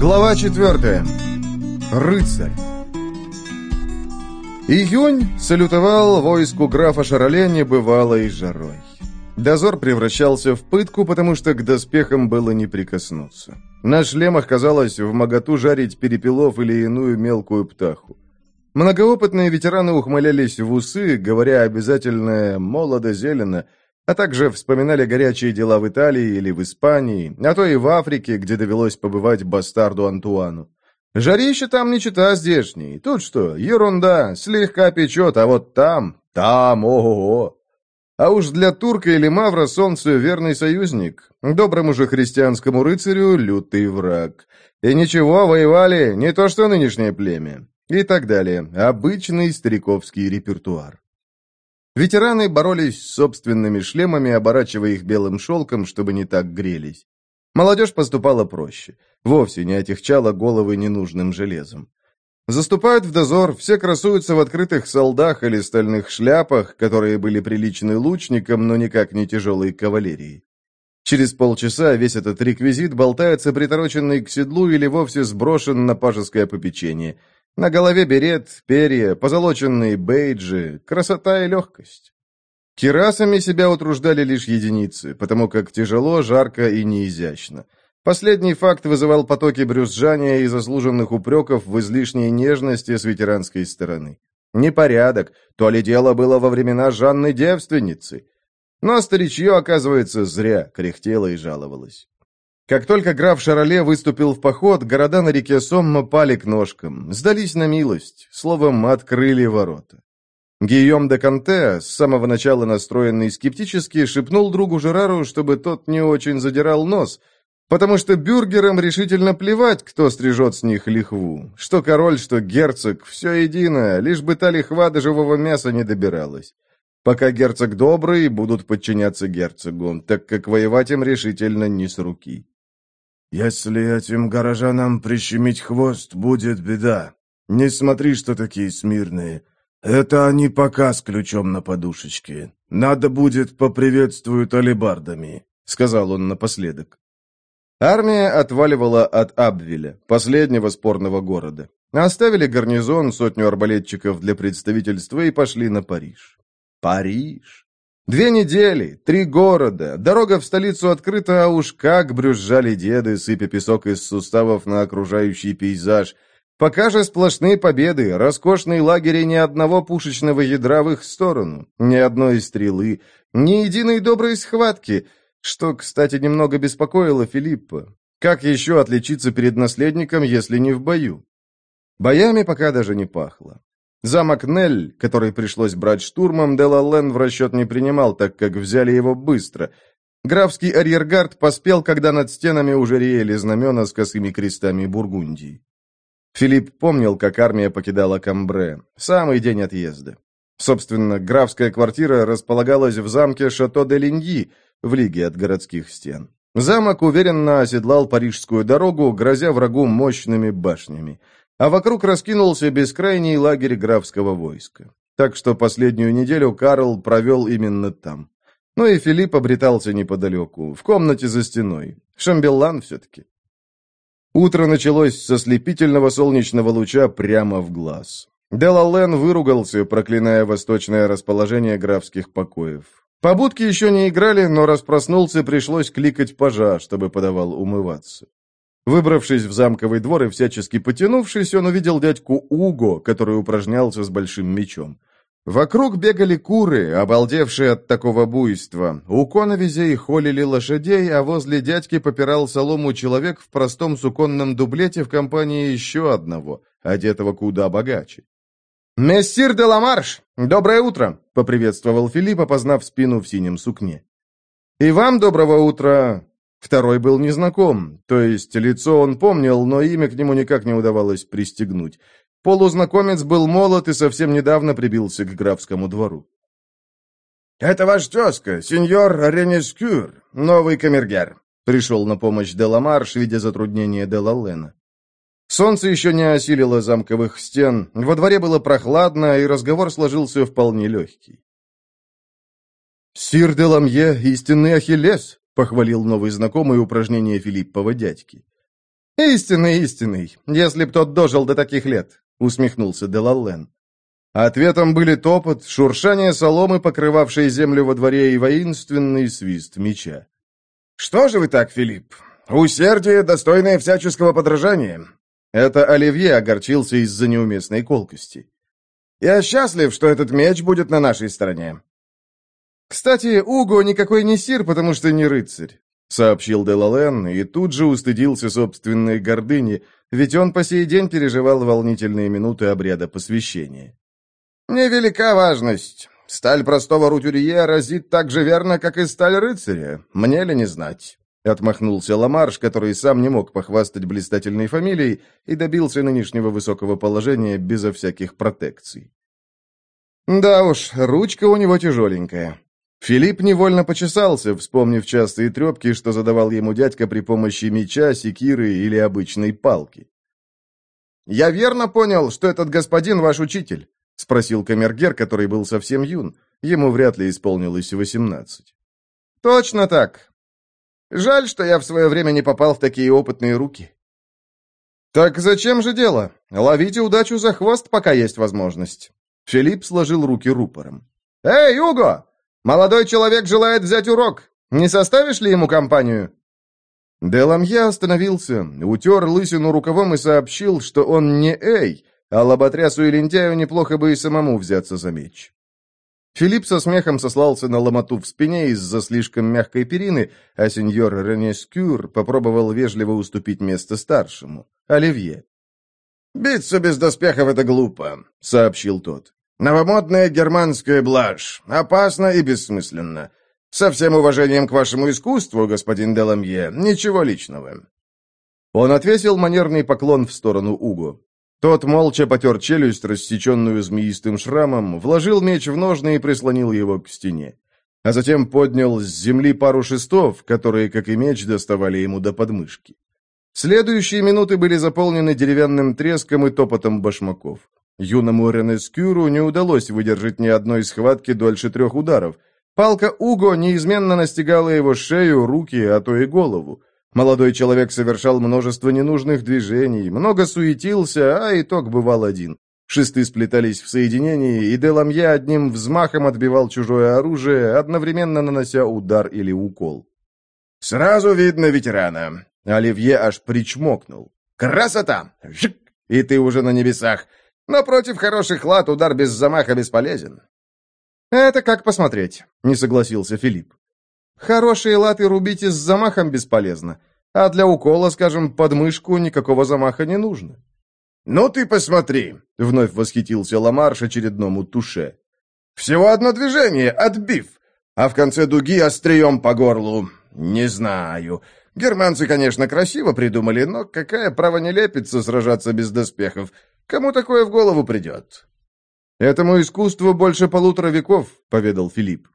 Глава четвертая. Рыцарь. Июнь салютовал войску графа Шароле небывалой жарой. Дозор превращался в пытку, потому что к доспехам было не прикоснуться. На шлемах казалось в моготу жарить перепелов или иную мелкую птаху. Многоопытные ветераны ухмылялись в усы, говоря обязательно «молодо-зелено», а также вспоминали горячие дела в Италии или в Испании, а то и в Африке, где довелось побывать бастарду Антуану. Жарище там не чита здешний. Тут что, ерунда, слегка печет, а вот там, там, ого-го. А уж для турка или мавра солнце верный союзник, доброму же христианскому рыцарю лютый враг. И ничего, воевали, не то что нынешнее племя. И так далее. Обычный стариковский репертуар. Ветераны боролись с собственными шлемами, оборачивая их белым шелком, чтобы не так грелись. Молодежь поступала проще. Вовсе не отягчала головы ненужным железом. Заступают в дозор, все красуются в открытых солдах или стальных шляпах, которые были приличны лучникам, но никак не тяжелой кавалерией. Через полчаса весь этот реквизит болтается притороченный к седлу или вовсе сброшен на пажеское попечение – на голове берет, перья, позолоченные бейджи, красота и легкость. Кирасами себя утруждали лишь единицы, потому как тяжело, жарко и неизящно. Последний факт вызывал потоки брюзжания и заслуженных упреков в излишней нежности с ветеранской стороны. Непорядок, то ли дело было во времена Жанны девственницы. Но старичье, оказывается, зря кряхтело и жаловалось. Как только граф Шароле выступил в поход, города на реке Сомма пали к ножкам, сдались на милость, словом, открыли ворота. Гийом де Канте, с самого начала настроенный скептически, шепнул другу Жерару, чтобы тот не очень задирал нос, потому что бюргерам решительно плевать, кто стрижет с них лихву. Что король, что герцог, все едино, лишь бы та лихва до живого мяса не добиралась. Пока герцог добрый, будут подчиняться герцогу, так как воевать им решительно не с руки. «Если этим горожанам прищемить хвост, будет беда. Не смотри, что такие смирные. Это они пока с ключом на подушечке. Надо будет поприветствуют алебардами», — сказал он напоследок. Армия отваливала от Абвиля, последнего спорного города. Оставили гарнизон, сотню арбалетчиков для представительства и пошли на Париж. Париж! Две недели, три города, дорога в столицу открыта, а уж как брюзжали деды, сыпя песок из суставов на окружающий пейзаж. Пока же сплошные победы, роскошные лагеря ни одного пушечного ядра в их сторону, ни одной стрелы, ни единой доброй схватки, что, кстати, немного беспокоило Филиппа. Как еще отличиться перед наследником, если не в бою? Боями пока даже не пахло. Замок Нель, который пришлось брать штурмом, Делален в расчет не принимал, так как взяли его быстро. Графский арьергард поспел, когда над стенами уже реяли знамена с косыми крестами Бургундии. Филипп помнил, как армия покидала Камбре, самый день отъезда. Собственно, графская квартира располагалась в замке Шато-де-Линьи, в лиге от городских стен. Замок уверенно оседлал парижскую дорогу, грозя врагу мощными башнями а вокруг раскинулся бескрайний лагерь графского войска. Так что последнюю неделю Карл провел именно там. Ну и Филипп обретался неподалеку, в комнате за стеной. Шамбеллан все-таки. Утро началось со слепительного солнечного луча прямо в глаз. Делален выругался, проклиная восточное расположение графских покоев. Побудки еще не играли, но раз проснулся, пришлось кликать пажа, чтобы подавал умываться. Выбравшись в замковый двор и всячески потянувшись, он увидел дядьку Уго, который упражнялся с большим мечом. Вокруг бегали куры, обалдевшие от такого буйства. У коновизей холили лошадей, а возле дядьки попирал солому человек в простом суконном дублете в компании еще одного, одетого куда богаче. «Мессир де Ламарш! Доброе утро!» — поприветствовал Филипп, опознав спину в синем сукне. «И вам доброго утра! Второй был незнаком, то есть лицо он помнил, но имя к нему никак не удавалось пристегнуть. Полузнакомец был молод и совсем недавно прибился к графскому двору. «Это ваш тезка, сеньор Ренескюр, новый камергер», пришел на помощь Деламарш, видя затруднение Делалена. Солнце еще не осилило замковых стен, во дворе было прохладно, и разговор сложился вполне легкий. «Сир Деламье — истинный Ахиллес», — похвалил новый знакомый упражнение Филиппова дядьки. «Истинный, истинный, если б тот дожил до таких лет», — усмехнулся Делаллен. Ответом были топот, шуршание соломы, покрывавшей землю во дворе, и воинственный свист меча. «Что же вы так, Филипп? Усердие, достойное всяческого подражания!» Это Оливье огорчился из-за неуместной колкости. «Я счастлив, что этот меч будет на нашей стороне». «Кстати, Уго никакой не сир, потому что не рыцарь сообщил Делален и тут же устыдился собственной гордыни, ведь он по сей день переживал волнительные минуты обряда посвящения. «Невелика важность. Сталь простого рутюрье разит так же верно, как и сталь рыцаря. Мне ли не знать?» Отмахнулся Ламарш, который сам не мог похвастать блистательной фамилией и добился нынешнего высокого положения безо всяких протекций. «Да уж, ручка у него тяжеленькая. Филипп невольно почесался, вспомнив частые трепки, что задавал ему дядька при помощи меча, секиры или обычной палки. «Я верно понял, что этот господин ваш учитель?» — спросил камергер, который был совсем юн. Ему вряд ли исполнилось восемнадцать. «Точно так. Жаль, что я в свое время не попал в такие опытные руки». «Так зачем же дело? Ловите удачу за хвост, пока есть возможность». Филипп сложил руки рупором. «Эй, Юго! Молодой человек желает взять урок. Не составишь ли ему компанию?» Деламье остановился, утер лысину рукавом и сообщил, что он не Эй, а лоботрясу и лентяю неплохо бы и самому взяться за меч. Филипп со смехом сослался на ломоту в спине из-за слишком мягкой перины, а сеньор Ренескюр попробовал вежливо уступить место старшему, Оливье. «Биться без доспехов — это глупо», — сообщил тот. Новомодная германская блажь. Опасно и бессмысленно. Со всем уважением к вашему искусству, господин Деламье, ничего личного». Он отвесил манерный поклон в сторону Уго. Тот молча потер челюсть, рассеченную змеистым шрамом, вложил меч в ножны и прислонил его к стене. А затем поднял с земли пару шестов, которые, как и меч, доставали ему до подмышки. Следующие минуты были заполнены деревянным треском и топотом башмаков. Юному Ренескюру не удалось выдержать ни одной схватки дольше трех ударов. Палка Уго неизменно настигала его шею, руки, а то и голову. Молодой человек совершал множество ненужных движений, много суетился, а итог бывал один. Шесты сплетались в соединении, и Деламье одним взмахом отбивал чужое оружие, одновременно нанося удар или укол. «Сразу видно ветерана!» Оливье аж причмокнул. «Красота! И ты уже на небесах! Но против хороших лад удар без замаха бесполезен. «Это как посмотреть», — не согласился Филипп. «Хорошие латы рубить с замахом бесполезно, а для укола, скажем, под мышку никакого замаха не нужно». «Ну ты посмотри», — вновь восхитился Ламарш очередному туше. «Всего одно движение, отбив, а в конце дуги острием по горлу. Не знаю. Германцы, конечно, красиво придумали, но какая право не лепится сражаться без доспехов? Кому такое в голову придет?» «Этому искусству больше полутора веков», — поведал Филипп.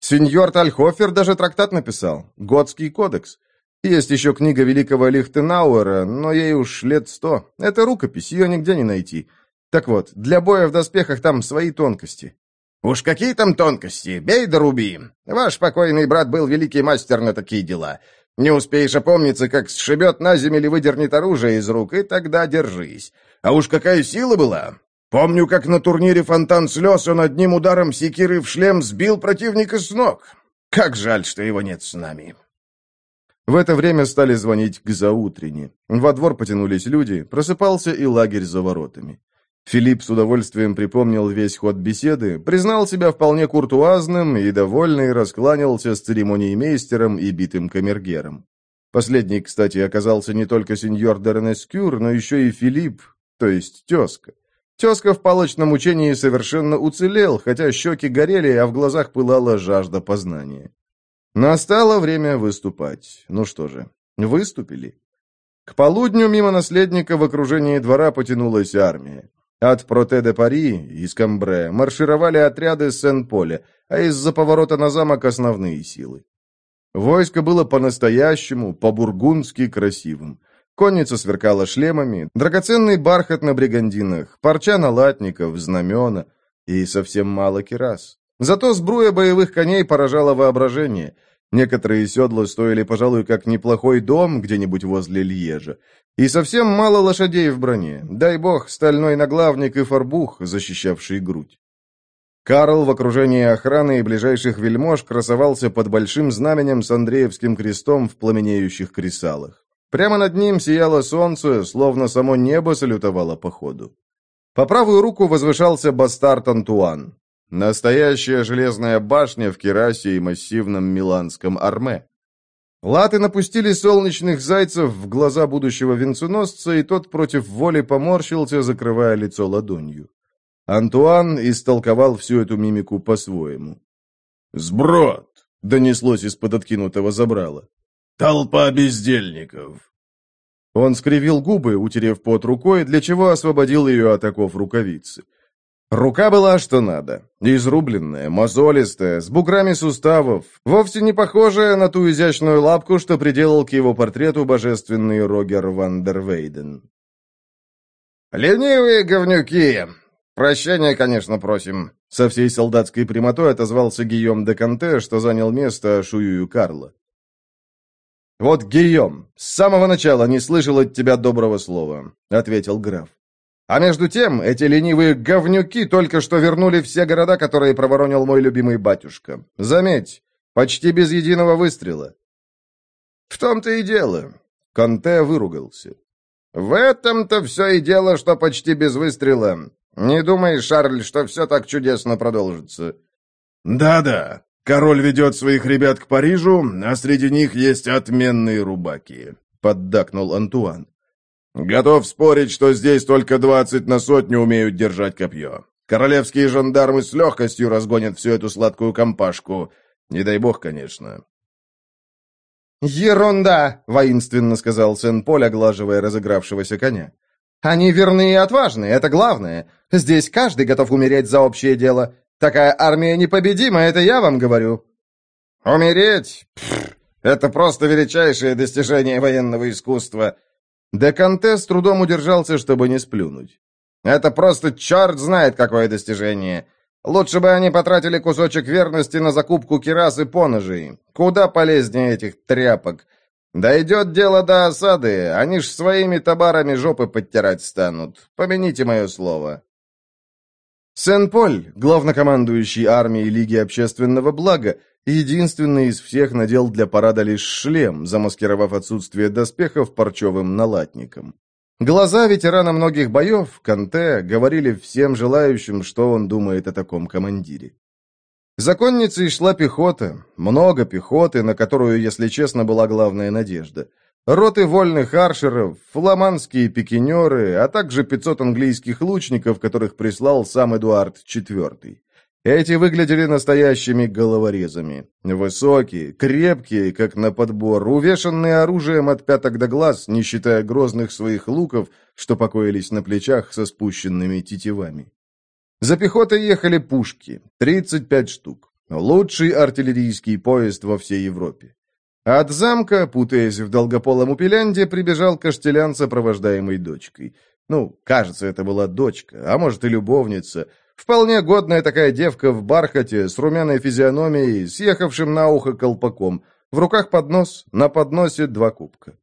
«Сеньор Тальхофер даже трактат написал, Готский кодекс. Есть еще книга великого Лихтенауэра, но ей уж лет сто. Это рукопись, ее нигде не найти. Так вот, для боя в доспехах там свои тонкости». «Уж какие там тонкости! Бей да руби! Ваш покойный брат был великий мастер на такие дела. Не успеешь опомниться, как сшибет на землю или выдернет оружие из рук, и тогда держись. А уж какая сила была! Помню, как на турнире «Фонтан слез» он одним ударом секиры в шлем сбил противника с ног. Как жаль, что его нет с нами. В это время стали звонить к заутрене. Во двор потянулись люди, просыпался и лагерь за воротами. Филипп с удовольствием припомнил весь ход беседы, признал себя вполне куртуазным и, довольный, раскланялся с церемониймейстером и битым камергером. Последний, кстати, оказался не только сеньор Дернескюр, но еще и Филипп, то есть тезка. Тезка в палочном учении совершенно уцелел, хотя щеки горели, а в глазах пылала жажда познания. Настало время выступать. Ну что же, выступили. К полудню мимо наследника в окружении двора потянулась армия. От Проте-де-Пари, из Камбре, маршировали отряды Сен-Поля, а из-за поворота на замок основные силы. Войско было по-настоящему, по-бургундски красивым. Конница сверкала шлемами, драгоценный бархат на бригандинах, парча на латников, знамена и совсем мало кирас. Зато сбруя боевых коней поражала воображение. Некоторые седла стоили, пожалуй, как неплохой дом где-нибудь возле Льежа. И совсем мало лошадей в броне. Дай бог, стальной наглавник и фарбух, защищавший грудь. Карл в окружении охраны и ближайших вельмож красовался под большим знаменем с Андреевским крестом в пламенеющих кресалах. Прямо над ним сияло солнце, словно само небо салютовало по ходу. По правую руку возвышался бастард Антуан. Настоящая железная башня в керасе и массивном миланском арме. Латы напустили солнечных зайцев в глаза будущего венценосца, и тот против воли поморщился, закрывая лицо ладонью. Антуан истолковал всю эту мимику по-своему. «Сброд!» — донеслось из-под откинутого забрала. «Толпа бездельников!» Он скривил губы, утерев пот рукой, для чего освободил ее от оков рукавицы. Рука была что надо. Изрубленная, мозолистая, с буграми суставов, вовсе не похожая на ту изящную лапку, что приделал к его портрету божественный Рогер Ван дер Вейден. «Ленивые говнюки! Прощения, конечно, просим!» Со всей солдатской прямотой отозвался Гийом де Канте, что занял место Шуюю Карла. «Вот, Гийом, с самого начала не слышал от тебя доброго слова», — ответил граф. А между тем, эти ленивые говнюки только что вернули все города, которые проворонил мой любимый батюшка. Заметь, почти без единого выстрела. В том-то и дело. Конте выругался. В этом-то все и дело, что почти без выстрела. Не думай, Шарль, что все так чудесно продолжится. Да-да, король ведет своих ребят к Парижу, а среди них есть отменные рубаки, поддакнул Антуан. Готов спорить, что здесь только двадцать на сотню умеют держать копье. Королевские жандармы с легкостью разгонят всю эту сладкую компашку. Не дай бог, конечно. «Ерунда!» — воинственно сказал Сен-Поль, оглаживая разыгравшегося коня. «Они верны и отважны, это главное. Здесь каждый готов умереть за общее дело. Такая армия непобедима, это я вам говорю». «Умереть? Пфф, это просто величайшее достижение военного искусства. Деканте с трудом удержался, чтобы не сплюнуть. «Это просто черт знает какое достижение. Лучше бы они потратили кусочек верности на закупку кирас и поножей. Куда полезнее этих тряпок. Дойдет дело до осады, они ж своими товарами жопы подтирать станут. Помяните мое слово». Сен-Поль, главнокомандующий армией Лиги общественного блага, единственный из всех надел для парада лишь шлем, замаскировав отсутствие доспехов парчевым налатником. Глаза ветерана многих боев, Канте, говорили всем желающим, что он думает о таком командире. Законницей шла пехота, много пехоты, на которую, если честно, была главная надежда – роты вольных аршеров, фламандские пикинеры, а также 500 английских лучников, которых прислал сам Эдуард IV. Эти выглядели настоящими головорезами. Высокие, крепкие, как на подбор, увешанные оружием от пяток до глаз, не считая грозных своих луков, что покоились на плечах со спущенными тетивами. За пехотой ехали пушки, 35 штук. Лучший артиллерийский поезд во всей Европе. От замка, путаясь в долгополом упелянде, прибежал Каштелян, сопровождаемый дочкой. Ну, кажется, это была дочка, а может и любовница. Вполне годная такая девка в бархате, с румяной физиономией, съехавшим на ухо колпаком. В руках поднос, на подносе два кубка.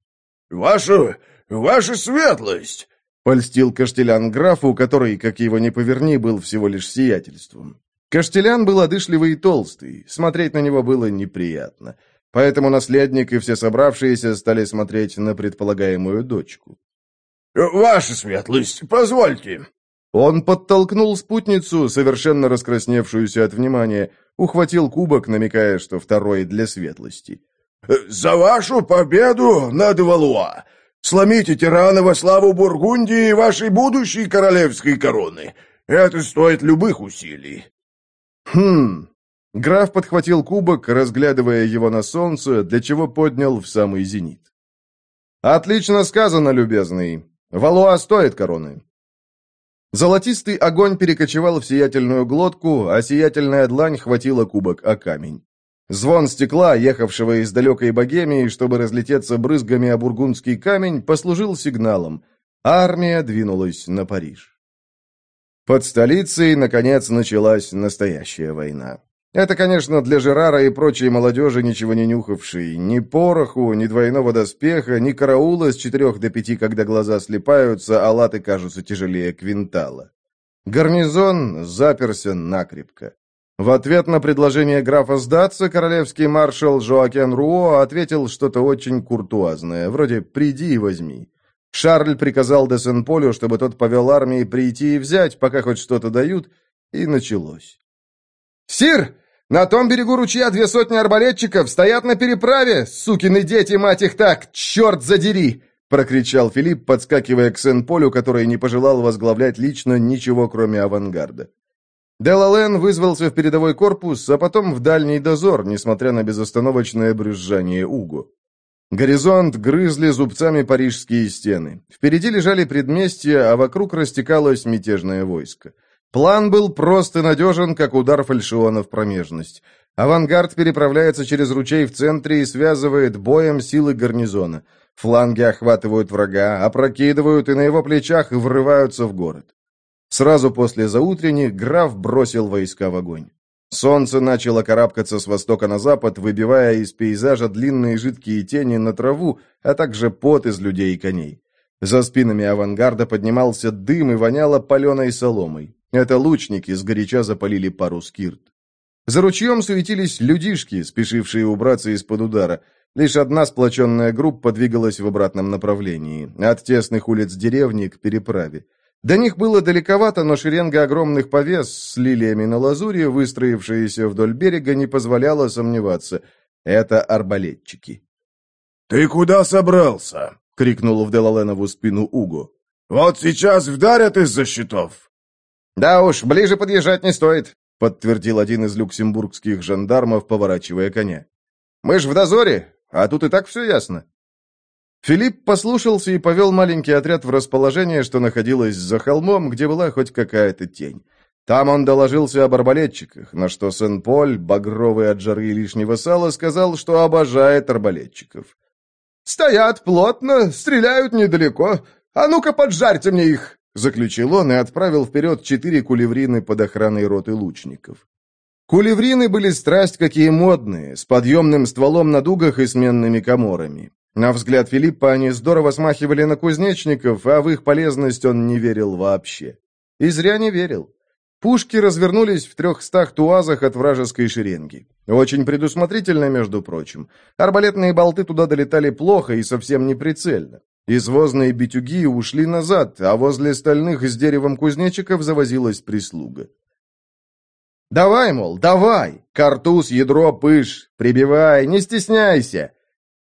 «Ваша... ваша светлость!» — польстил Каштелян графу, который, как его ни поверни, был всего лишь сиятельством. Каштелян был одышливый и толстый, смотреть на него было неприятно. — Поэтому наследник и все собравшиеся стали смотреть на предполагаемую дочку. «Ваша светлость, позвольте!» Он подтолкнул спутницу, совершенно раскрасневшуюся от внимания, ухватил кубок, намекая, что второй для светлости. «За вашу победу над Валуа! Сломите тирана во славу Бургундии и вашей будущей королевской короны! Это стоит любых усилий!» «Хм, Граф подхватил кубок, разглядывая его на солнце, для чего поднял в самый зенит. «Отлично сказано, любезный. Валуа стоит короны». Золотистый огонь перекочевал в сиятельную глотку, а сиятельная длань хватила кубок о камень. Звон стекла, ехавшего из далекой богемии, чтобы разлететься брызгами о бургундский камень, послужил сигналом. Армия двинулась на Париж. Под столицей, наконец, началась настоящая война. Это, конечно, для Жерара и прочей молодежи, ничего не нюхавшей. Ни пороху, ни двойного доспеха, ни караула с четырех до пяти, когда глаза слепаются, а латы кажутся тяжелее квинтала. Гарнизон заперся накрепко. В ответ на предложение графа сдаться, королевский маршал Жоакен Руо ответил что-то очень куртуазное, вроде «приди и возьми». Шарль приказал де Сен-Полю, чтобы тот повел армии прийти и взять, пока хоть что-то дают, и началось. «Сир, на том берегу ручья две сотни арбалетчиков стоят на переправе! Сукины дети, мать их так! Черт задери!» прокричал Филипп, подскакивая к Сен-Полю, который не пожелал возглавлять лично ничего, кроме авангарда. Делален вызвался в передовой корпус, а потом в дальний дозор, несмотря на безостановочное брюзжание Угу. Горизонт грызли зубцами парижские стены. Впереди лежали предместья, а вокруг растекалось мятежное войско. План был прост и надежен, как удар фальшиона в промежность. Авангард переправляется через ручей в центре и связывает боем силы гарнизона. Фланги охватывают врага, опрокидывают и на его плечах врываются в город. Сразу после заутренних граф бросил войска в огонь. Солнце начало карабкаться с востока на запад, выбивая из пейзажа длинные жидкие тени на траву, а также пот из людей и коней. За спинами авангарда поднимался дым и воняло паленой соломой. Это лучники сгоряча запалили пару скирт. За ручьем суетились людишки, спешившие убраться из-под удара. Лишь одна сплоченная группа двигалась в обратном направлении, от тесных улиц деревни к переправе. До них было далековато, но шеренга огромных повес с лилиями на лазуре, выстроившиеся вдоль берега, не позволяла сомневаться. Это арбалетчики. «Ты куда собрался?» — крикнул в Делаленову спину Уго. «Вот сейчас вдарят из-за щитов!» «Да уж, ближе подъезжать не стоит», — подтвердил один из люксембургских жандармов, поворачивая коня. «Мы ж в дозоре, а тут и так все ясно». Филипп послушался и повел маленький отряд в расположение, что находилось за холмом, где была хоть какая-то тень. Там он доложился об арбалетчиках, на что Сен-Поль, багровый от жары и лишнего сала, сказал, что обожает арбалетчиков. «Стоят плотно, стреляют недалеко. А ну-ка, поджарьте мне их!» Заключил он и отправил вперед четыре кулеврины под охраной роты лучников. Кулеврины были страсть какие модные, с подъемным стволом на дугах и сменными коморами. На взгляд Филиппа они здорово смахивали на кузнечников, а в их полезность он не верил вообще. И зря не верил. Пушки развернулись в трехстах туазах от вражеской шеренги. Очень предусмотрительно, между прочим. Арбалетные болты туда долетали плохо и совсем неприцельно. Извозные битюги ушли назад, а возле стальных с деревом кузнечиков завозилась прислуга. «Давай, мол, давай! Картуз, ядро, пыш! Прибивай, не стесняйся!»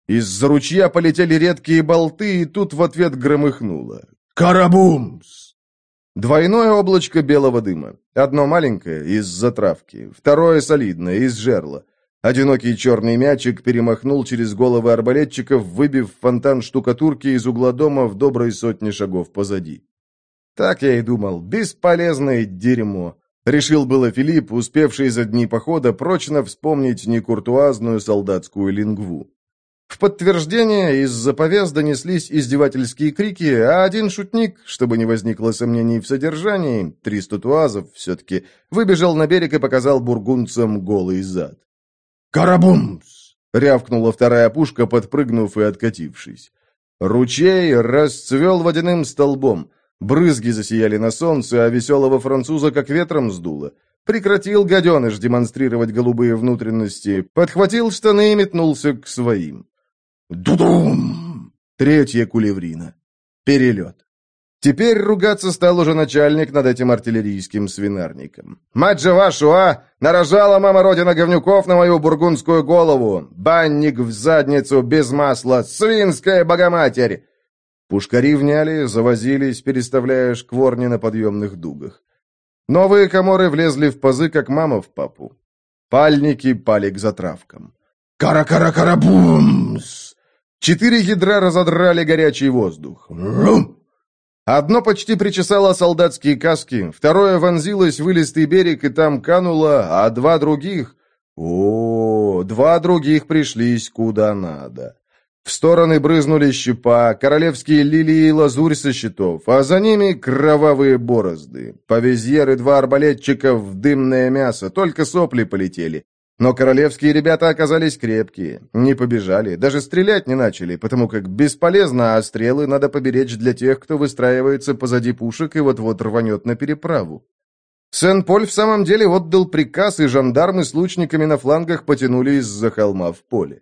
Из-за ручья полетели редкие болты, и тут в ответ громыхнуло. «Карабумс!» Двойное облачко белого дыма. Одно маленькое, из затравки, второе солидное, из жерла. Одинокий черный мячик перемахнул через головы арбалетчиков, выбив фонтан штукатурки из угла дома в доброй сотне шагов позади. Так я и думал, бесполезное дерьмо. Решил было Филипп, успевший за дни похода прочно вспомнить некуртуазную солдатскую лингву. В подтверждение из-за повес донеслись издевательские крики, а один шутник, чтобы не возникло сомнений в содержании, три статуазов все-таки, выбежал на берег и показал бургунцам голый зад. «Карабумс!» — рявкнула вторая пушка, подпрыгнув и откатившись. Ручей расцвел водяным столбом. Брызги засияли на солнце, а веселого француза как ветром сдуло. Прекратил гаденыш демонстрировать голубые внутренности, подхватил штаны и метнулся к своим. Дудум! Третья кулеврина. Перелет. Теперь ругаться стал уже начальник над этим артиллерийским свинарником. «Мать же вашу, а! Нарожала мама родина говнюков на мою бургундскую голову! Банник в задницу, без масла! Свинская богоматерь!» Пушкари вняли, завозились, переставляя шкворни на подъемных дугах. Новые коморы влезли в пазы, как мама в папу. Пальники пали к затравкам. «Кара-кара-кара-бумс!» Четыре ядра разодрали горячий воздух. Одно почти причесало солдатские каски, второе вонзилось в вылистый берег и там кануло, а два других... О, два других пришлись куда надо. В стороны брызнули щепа, королевские лилии и лазурь со щитов, а за ними кровавые борозды. Повезьеры два арбалетчика в дымное мясо, только сопли полетели. Но королевские ребята оказались крепкие, не побежали, даже стрелять не начали, потому как бесполезно, а стрелы надо поберечь для тех, кто выстраивается позади пушек и вот-вот рванет на переправу. Сен-Поль в самом деле отдал приказ, и жандармы с лучниками на флангах потянули из-за холма в поле.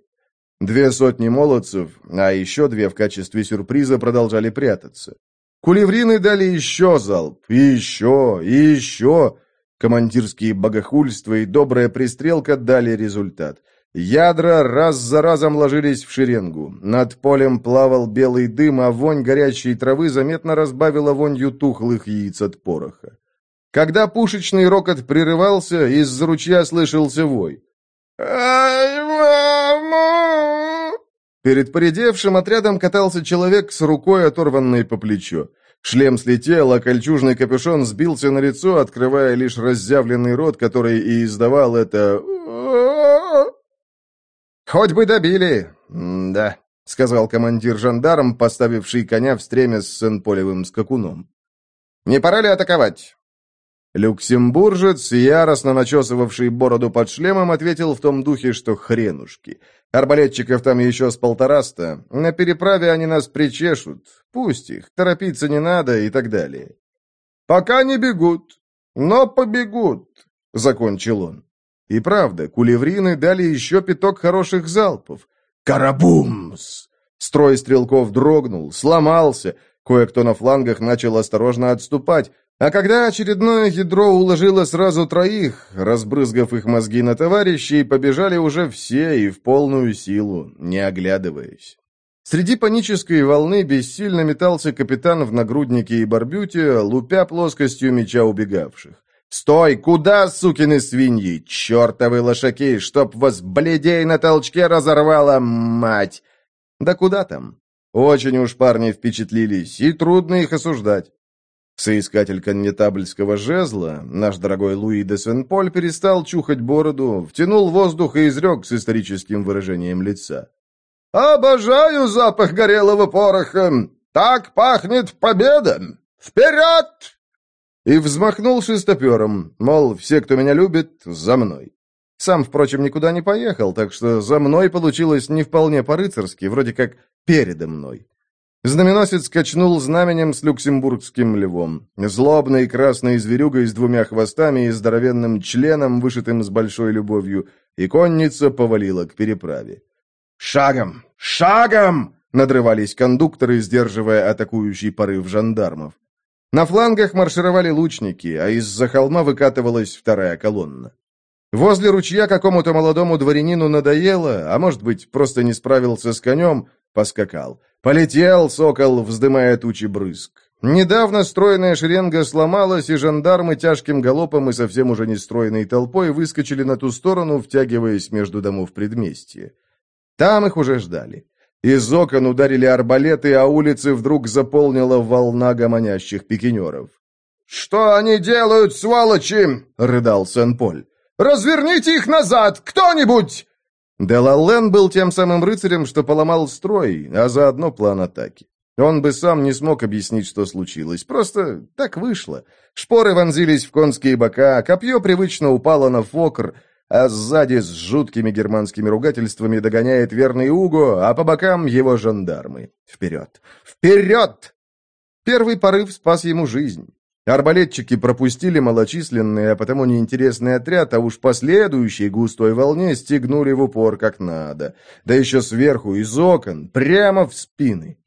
Две сотни молодцев, а еще две в качестве сюрприза продолжали прятаться. Кулеврины дали еще залп, и еще, и еще. Командирские богохульства и добрая пристрелка дали результат. Ядра раз за разом ложились в шеренгу. Над полем плавал белый дым, а вонь горячей травы заметно разбавила вонью тухлых яиц от пороха. Когда пушечный рокот прерывался, из-за ручья слышался вой. «Ай, мама!» Перед поредевшим отрядом катался человек с рукой, оторванной по плечу. Шлем слетел, а кольчужный капюшон сбился на лицо, открывая лишь разъявленный рот, который и издавал это... «Хоть бы добили!» «Да», — сказал командир жандарм, поставивший коня в стремя с сенполевым скакуном. «Не пора ли атаковать?» Люксембуржец, яростно начесывавший бороду под шлемом, ответил в том духе, что хренушки. Арбалетчиков там еще с полтораста. На переправе они нас причешут. Пусть их, торопиться не надо и так далее. «Пока не бегут, но побегут», — закончил он. И правда, кулеврины дали еще пяток хороших залпов. «Карабумс!» Строй стрелков дрогнул, сломался. Кое-кто на флангах начал осторожно отступать. А когда очередное ядро уложило сразу троих, разбрызгав их мозги на товарищей, побежали уже все и в полную силу, не оглядываясь. Среди панической волны бессильно метался капитан в нагруднике и барбюте, лупя плоскостью меча убегавших. «Стой! Куда, сукины свиньи? Чертовы лошаки! Чтоб вас бледей на толчке разорвала, мать!» «Да куда там?» Очень уж парни впечатлились, и трудно их осуждать. Соискатель коннетабльского жезла, наш дорогой Луи де Сен-Поль, перестал чухать бороду, втянул воздух и изрек с историческим выражением лица. «Обожаю запах горелого пороха! Так пахнет победа! Вперед!» И взмахнул шестопером, мол, все, кто меня любит, за мной. Сам, впрочем, никуда не поехал, так что за мной получилось не вполне по-рыцарски, вроде как передо мной. Знаменосец качнул знаменем с люксембургским львом. Злобной красной зверюгой с двумя хвостами и здоровенным членом, вышитым с большой любовью, и конница повалила к переправе. «Шагом! Шагом!» — надрывались кондукторы, сдерживая атакующий порыв жандармов. На флангах маршировали лучники, а из-за холма выкатывалась вторая колонна. Возле ручья какому-то молодому дворянину надоело, а может быть, просто не справился с конем, поскакал. Полетел сокол, вздымая тучи брызг. Недавно стройная шеренга сломалась, и жандармы тяжким галопом и совсем уже нестройной толпой выскочили на ту сторону, втягиваясь между домов предместья. Там их уже ждали. Из окон ударили арбалеты, а улицы вдруг заполнила волна гомонящих пикинеров. «Что они делают, сволочи?» — рыдал Сен-Поль. «Разверните их назад! Кто-нибудь!» Делаллен был тем самым рыцарем, что поломал строй, а заодно план атаки. Он бы сам не смог объяснить, что случилось. Просто так вышло. Шпоры вонзились в конские бока, копье привычно упало на фокр, а сзади с жуткими германскими ругательствами догоняет верный Уго, а по бокам его жандармы. Вперед! Вперед! Первый порыв спас ему жизнь. Арбалетчики пропустили малочисленный, а потому неинтересный отряд, а уж последующей густой волне стегнули в упор как надо. Да еще сверху, из окон, прямо в спины.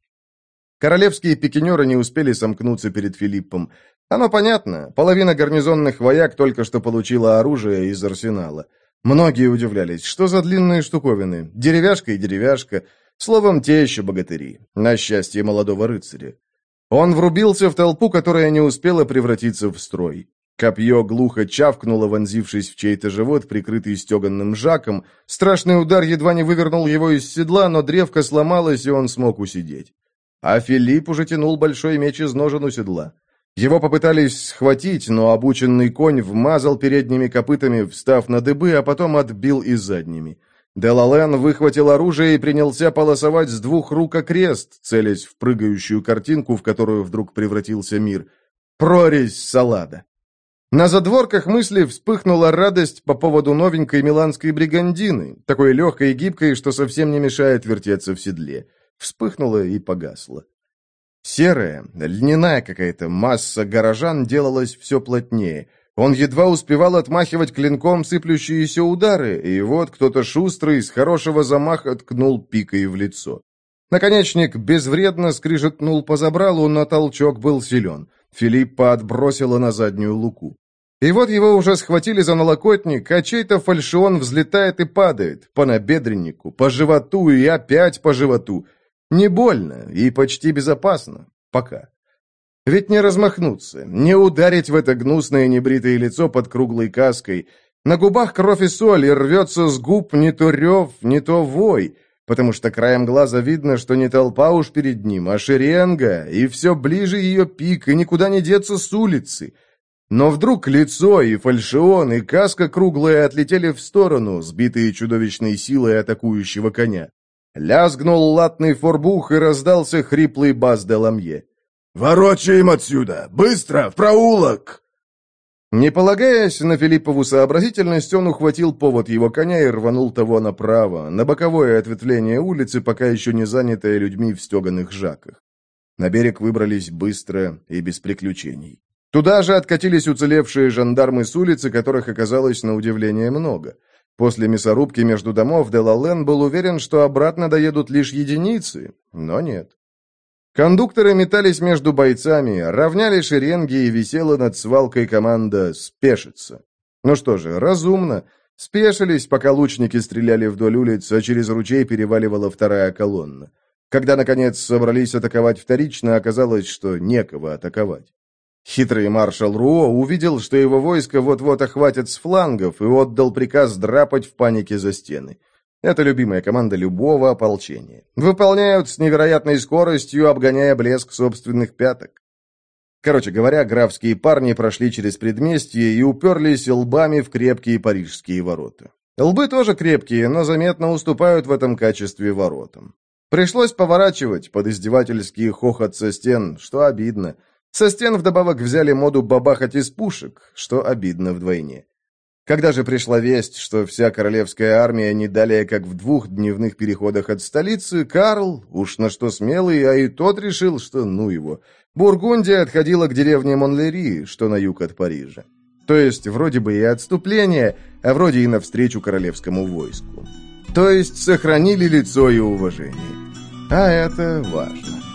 Королевские пикинеры не успели сомкнуться перед Филиппом. Оно понятно, половина гарнизонных вояк только что получила оружие из арсенала. Многие удивлялись, что за длинные штуковины, деревяшка и деревяшка, словом, те еще богатыри, на счастье молодого рыцаря. Он врубился в толпу, которая не успела превратиться в строй. Копье глухо чавкнуло, вонзившись в чей-то живот, прикрытый стеганным жаком. Страшный удар едва не вывернул его из седла, но древко сломалось, и он смог усидеть. А Филипп уже тянул большой меч из ножен у седла. Его попытались схватить, но обученный конь вмазал передними копытами, встав на дыбы, а потом отбил и задними. Делален выхватил оружие и принялся полосовать с двух рук окрест, целясь в прыгающую картинку, в которую вдруг превратился мир. Прорезь салада. На задворках мысли вспыхнула радость по поводу новенькой миланской бригандины, такой легкой и гибкой, что совсем не мешает вертеться в седле. Вспыхнула и погасла. Серая, льняная какая-то масса горожан делалась все плотнее. Он едва успевал отмахивать клинком сыплющиеся удары, и вот кто-то шустрый с хорошего замаха ткнул пикой в лицо. Наконечник безвредно скрижетнул по забралу, но толчок был силен. Филиппа отбросила на заднюю луку. И вот его уже схватили за налокотник, а чей-то фальшион взлетает и падает, по набедреннику, по животу и опять по животу. Не больно и почти безопасно. Пока. Ведь не размахнуться, не ударить в это гнусное небритое лицо под круглой каской. На губах кровь и соль, и рвется с губ не то рев, не то вой потому что краем глаза видно, что не толпа уж перед ним, а шеренга, и все ближе ее пик, и никуда не деться с улицы. Но вдруг лицо и фальшион, и каска круглая отлетели в сторону, сбитые чудовищной силой атакующего коня. Лязгнул латный форбух, и раздался хриплый бас де ламье. «Ворочаем отсюда! Быстро! В проулок!» Не полагаясь на Филиппову сообразительность, он ухватил повод его коня и рванул того направо, на боковое ответвление улицы, пока еще не занятое людьми в стеганых жаках. На берег выбрались быстро и без приключений. Туда же откатились уцелевшие жандармы с улицы, которых оказалось на удивление много. После мясорубки между домов Делален был уверен, что обратно доедут лишь единицы, но нет. Кондукторы метались между бойцами, равняли шеренги и висела над свалкой команда «Спешиться». Ну что же, разумно. Спешились, пока лучники стреляли вдоль улиц, а через ручей переваливала вторая колонна. Когда, наконец, собрались атаковать вторично, оказалось, что некого атаковать. Хитрый маршал Руо увидел, что его войско вот-вот охватят с флангов, и отдал приказ драпать в панике за стены. Это любимая команда любого ополчения. Выполняют с невероятной скоростью, обгоняя блеск собственных пяток. Короче говоря, графские парни прошли через предместье и уперлись лбами в крепкие парижские ворота. Лбы тоже крепкие, но заметно уступают в этом качестве воротам. Пришлось поворачивать под издевательский хохот со стен, что обидно. Со стен вдобавок взяли моду бабахать из пушек, что обидно вдвойне. Когда же пришла весть, что вся королевская армия не далее, как в двух дневных переходах от столицы, Карл, уж на что смелый, а и тот решил, что ну его, Бургундия отходила к деревне Монлери, что на юг от Парижа. То есть, вроде бы и отступление, а вроде и навстречу королевскому войску. То есть, сохранили лицо и уважение. А это важно.